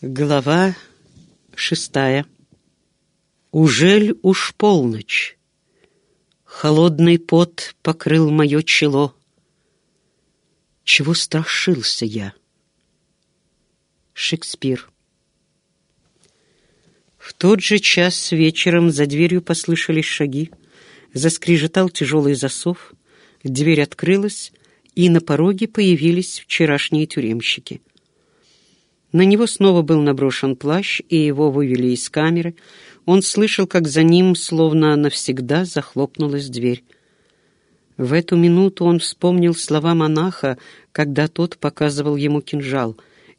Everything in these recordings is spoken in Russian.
Глава шестая. Ужель уж полночь? Холодный пот покрыл мое чело. Чего страшился я? Шекспир. В тот же час вечером за дверью послышались шаги, заскрежетал тяжелый засов, дверь открылась, и на пороге появились вчерашние тюремщики — на него снова был наброшен плащ, и его вывели из камеры. Он слышал, как за ним, словно навсегда, захлопнулась дверь. В эту минуту он вспомнил слова монаха, когда тот показывал ему кинжал,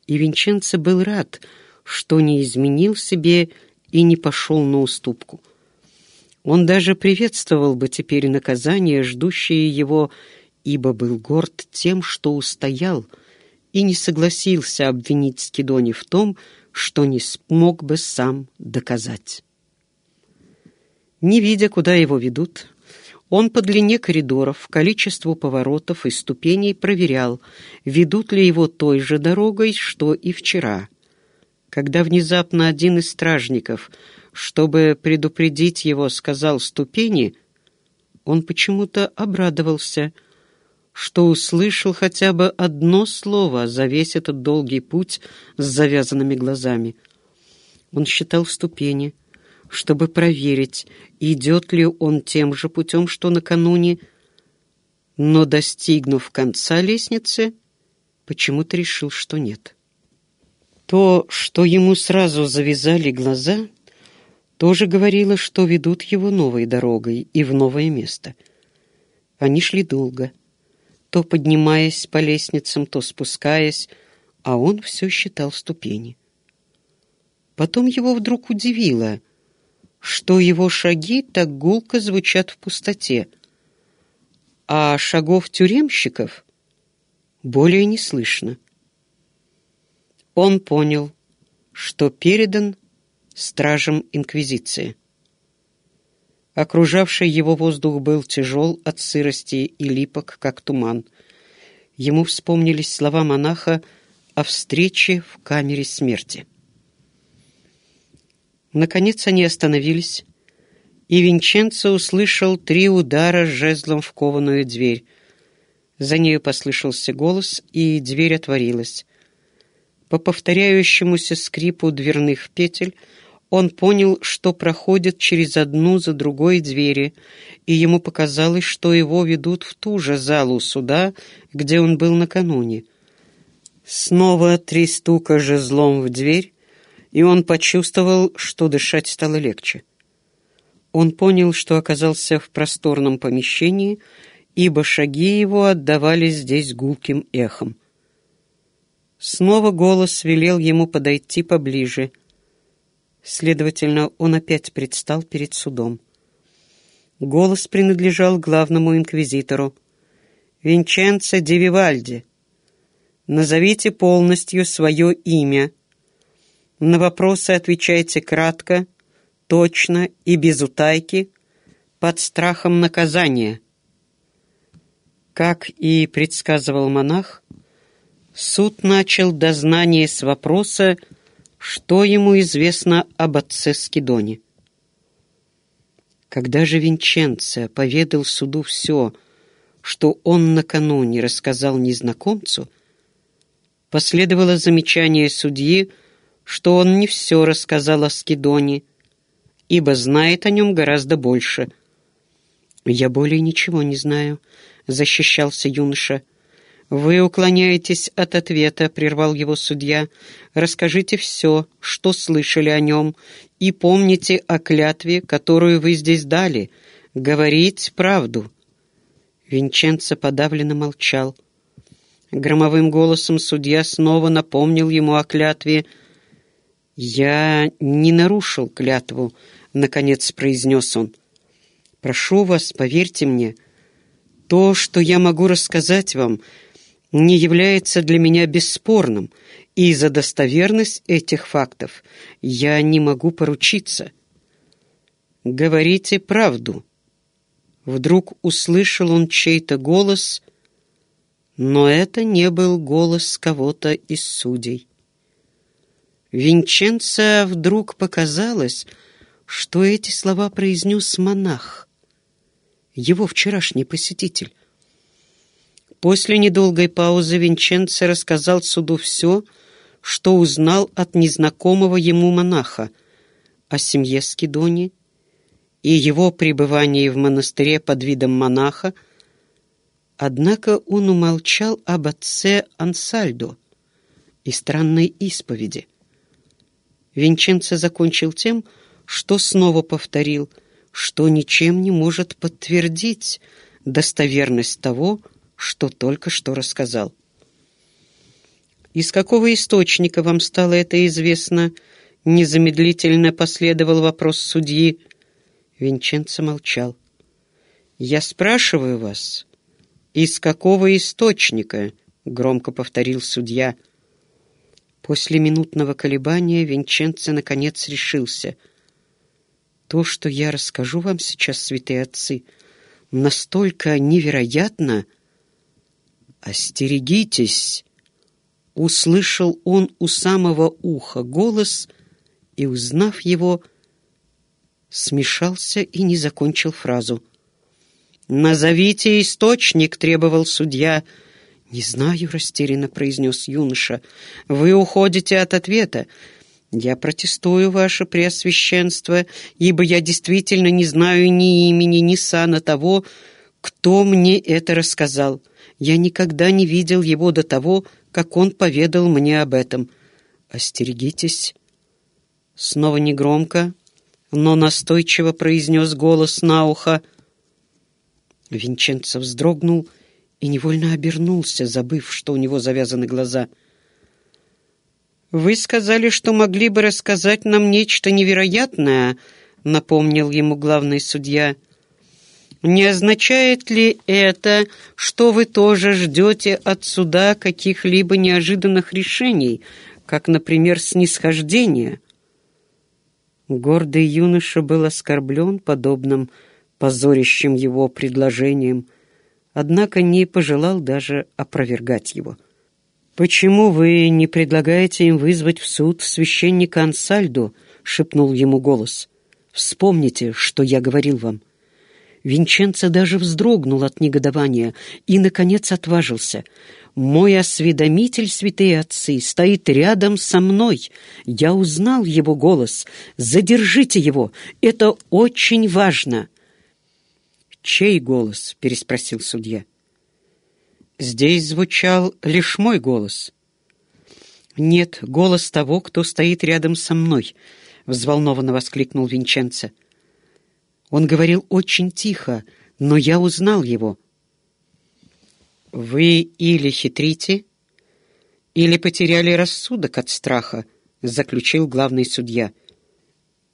и Винченцо был рад, что не изменил себе и не пошел на уступку. Он даже приветствовал бы теперь наказание, ждущее его, ибо был горд тем, что устоял — и не согласился обвинить Скидони в том, что не смог бы сам доказать. Не видя, куда его ведут, он по длине коридоров, количеству поворотов и ступеней проверял, ведут ли его той же дорогой, что и вчера. Когда внезапно один из стражников, чтобы предупредить его, сказал «ступени», он почему-то обрадовался – что услышал хотя бы одно слово за весь этот долгий путь с завязанными глазами. Он считал ступени, чтобы проверить, идет ли он тем же путем, что накануне, но, достигнув конца лестницы, почему-то решил, что нет. То, что ему сразу завязали глаза, тоже говорило, что ведут его новой дорогой и в новое место. Они шли долго — то поднимаясь по лестницам, то спускаясь, а он все считал ступени. Потом его вдруг удивило, что его шаги так гулко звучат в пустоте, а шагов тюремщиков более не слышно. Он понял, что передан стражам Инквизиции. Окружавший его воздух был тяжел от сырости и липок, как туман. Ему вспомнились слова монаха о встрече в камере смерти. Наконец они остановились, и Винченцо услышал три удара жезлом в кованую дверь. За нею послышался голос, и дверь отворилась. По повторяющемуся скрипу дверных петель он понял, что проходит через одну за другой двери, и ему показалось, что его ведут в ту же залу суда, где он был накануне. Снова три стука жезлом в дверь, и он почувствовал, что дышать стало легче. Он понял, что оказался в просторном помещении, ибо шаги его отдавались здесь гулким эхом. Снова голос велел ему подойти поближе — Следовательно, он опять предстал перед судом. Голос принадлежал главному инквизитору. «Винченцо ди Вивальди, назовите полностью свое имя. На вопросы отвечайте кратко, точно и без утайки, под страхом наказания». Как и предсказывал монах, суд начал дознание с вопроса, что ему известно об отце Скидоне. Когда же Винченцо поведал суду все, что он накануне рассказал незнакомцу, последовало замечание судьи, что он не все рассказал о Скидоне, ибо знает о нем гораздо больше. «Я более ничего не знаю», — защищался юноша. «Вы уклоняетесь от ответа», — прервал его судья. «Расскажите все, что слышали о нем, и помните о клятве, которую вы здесь дали. Говорить правду». Винченцо подавленно молчал. Громовым голосом судья снова напомнил ему о клятве. «Я не нарушил клятву», — наконец произнес он. «Прошу вас, поверьте мне, то, что я могу рассказать вам, — не является для меня бесспорным, и за достоверность этих фактов я не могу поручиться. «Говорите правду». Вдруг услышал он чей-то голос, но это не был голос кого-то из судей. Винченца вдруг показалось, что эти слова произнес монах, его вчерашний посетитель. После недолгой паузы Винченцо рассказал суду все, что узнал от незнакомого ему монаха о семье Скидони и его пребывании в монастыре под видом монаха, однако он умолчал об отце Ансальдо и странной исповеди. Винченцо закончил тем, что снова повторил, что ничем не может подтвердить достоверность того, что только что рассказал. «Из какого источника вам стало это известно?» Незамедлительно последовал вопрос судьи. Винченцо молчал. «Я спрашиваю вас, из какого источника?» — громко повторил судья. После минутного колебания Винченцо наконец решился. «То, что я расскажу вам сейчас, святые отцы, настолько невероятно...» «Остерегитесь!» — услышал он у самого уха голос и, узнав его, смешался и не закончил фразу. «Назовите источник!» — требовал судья. «Не знаю», — растерянно произнес юноша. «Вы уходите от ответа. Я протестую, ваше преосвященство, ибо я действительно не знаю ни имени, ни сана того, кто мне это рассказал. Я никогда не видел его до того, как он поведал мне об этом. Остерегитесь. Снова негромко, но настойчиво произнес голос на ухо. Винченцо вздрогнул и невольно обернулся, забыв, что у него завязаны глаза. «Вы сказали, что могли бы рассказать нам нечто невероятное», — напомнил ему главный судья. Не означает ли это, что вы тоже ждете от суда каких-либо неожиданных решений, как, например, снисхождение? Гордый юноша был оскорблен подобным позорящим его предложением, однако не пожелал даже опровергать его. «Почему вы не предлагаете им вызвать в суд священника Ансальдо?» — шепнул ему голос. «Вспомните, что я говорил вам». Винченцо даже вздрогнул от негодования и, наконец, отважился. «Мой осведомитель, святые отцы, стоит рядом со мной. Я узнал его голос. Задержите его. Это очень важно». «Чей голос?» — переспросил судья. «Здесь звучал лишь мой голос». «Нет, голос того, кто стоит рядом со мной», — взволнованно воскликнул Винченцо. Он говорил очень тихо, но я узнал его. «Вы или хитрите, или потеряли рассудок от страха», — заключил главный судья.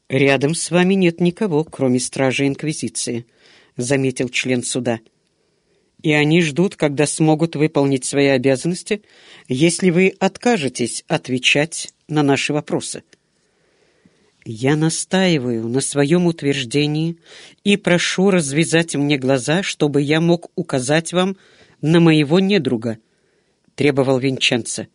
«Рядом с вами нет никого, кроме стражи Инквизиции», — заметил член суда. «И они ждут, когда смогут выполнить свои обязанности, если вы откажетесь отвечать на наши вопросы». Я настаиваю на своем утверждении и прошу развязать мне глаза, чтобы я мог указать вам на моего недруга, — требовал Винченцо.